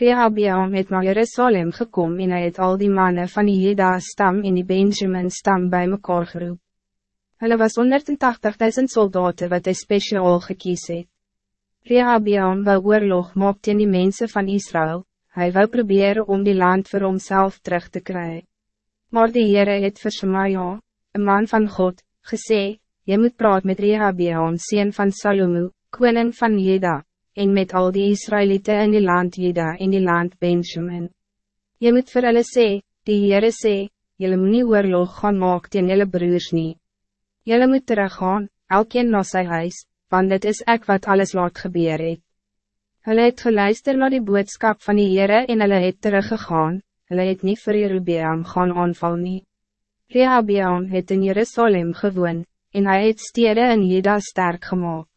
Rehabiam het naar Jerusalem gekomen en hy het al die mannen van die Jeda stam en die Benjamin stam bij mekaar geroep. Hulle was 180.000 soldaten wat hij speciaal gekies het. Rehabiam wou oorlog maak teen die mensen van Israël, hij wou proberen om die land voor homself terug te krijgen. Maar die Heere het vir Shemaja, een man van God, gesê, Je moet praat met Rehabiam, sien van Salomo, koning van Jeda, en met al die Israëlieten in die land Jeda en die land Benjamin. Je moet vir hulle sê, die Heere sê, Julle moet nie oorlog gaan maak teen julle broers nie. Julle moet teruggaan, elkeen na sy huis, want dit is ek wat alles laat gebeur het. Hulle het geluister naar die boodskap van die Heere en hulle het teruggegaan, hulle het nie vir Jerubiam gaan aanval nie. Rehabiam het in Jerusalem gewoon, en hij het stede in Jeda sterk gemaakt.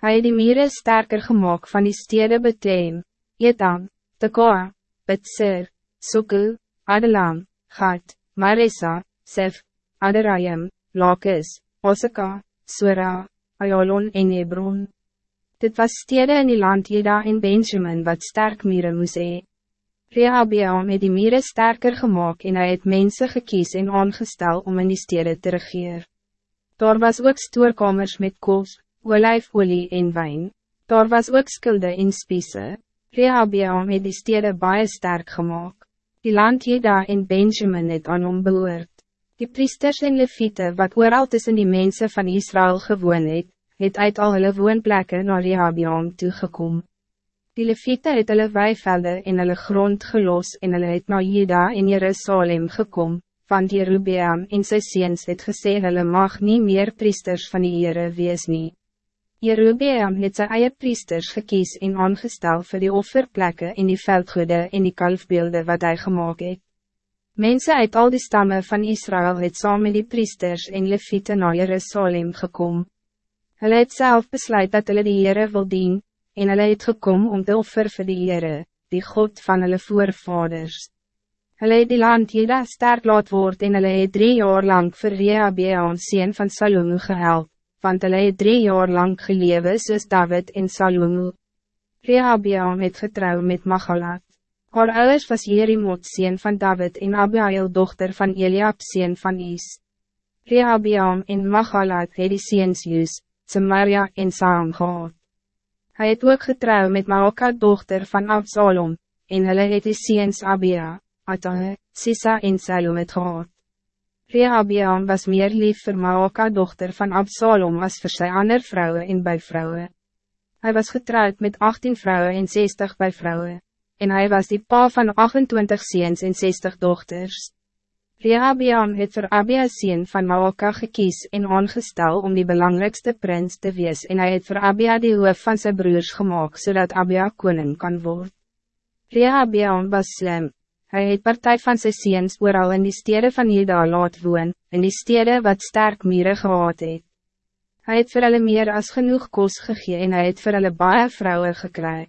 Hij het die mire sterker gemaakt van die stede Betem, Etam, Tekoa, Betsir, Sukkel, Adelam, Gat, Marissa, Sef, Aderayim, Lakis, Osaka, Sura, Ayalon en Hebron. Dit was stede in die land Jeda en Benjamin wat sterk mire moes hee. Rehabiam het die mire sterker gemaakt en hij het mensen gekies en aangestel om in die stede te regeren. Daar was ook stoorkamers met kos, olijfolie en wijn. Daar was ook skulde en spiese. Rehabiam het die stede baie sterk gemaakt. Die land Jeda en Benjamin het aan hom behoort. Die priesters en leviete wat ooral tussen die mensen van Israël gewoon het, het uit al hulle woonplekke naar Rehabiam toegekom. Die leviete het hulle weivelde en hulle grond gelos en hulle het na Jeda en Jerusalem gekomen want Jerubeam en sy seens het gesê hulle mag niet meer priesters van die Heere wees nie. Jerubeam het sy eie priesters gekies en aangestel vir die offerplekke en die veldgoede en die kalfbeelde wat hij gemaakt het. Mensen uit al die stammen van Israël het saam met die priesters en leviete na Jerusalem gekom. Hulle het self besluit dat hulle die Heere wil dien, en hulle het gekom om te offer vir die Heere, die God van hulle voorvaders. Hulle het die land Jeda sterk laat word en hulle het drie jaar lang vir Rehabeam sien van Salomo gehelp, want hulle het drie jaar lang gelewe soos David en Salomo. Rehabeam het getrouw met Machalat. Haar ouders was Jerimot sien van David en Abiail dochter van Eliab sien van Is. Rehabeam en Machalat het die seens Jus, Samaria en Saam gehad. Hy het ook getrouw met Maoka dochter van Absalom, en hulle het die seens Abia. Atahe, Sisa en Salom het gehad. Rehabiam was meer lief vir Maoka dochter van Absalom as vir sy ander vrouwen en bijvrouwen. Hij was getrouwd met 18 vrouwen en 60 bijvrouwen, en hij was die pa van 28 ziens en 60 dochters. Rehabiam het vir Abia sien van Maoka gekies en aangestel om die belangrijkste prins te wees en hij het vir Abia die hoof van zijn broers gemaakt zodat Abia koning kan worden. Rehabiam was slim, Hij het partij van sy seens ooral in die stede van Jeda laat woon, in die stede wat sterk mieren gehad het. Hy het vir hulle meer as genoeg kos gegee en hy het vir hulle baie vrouwen gekry.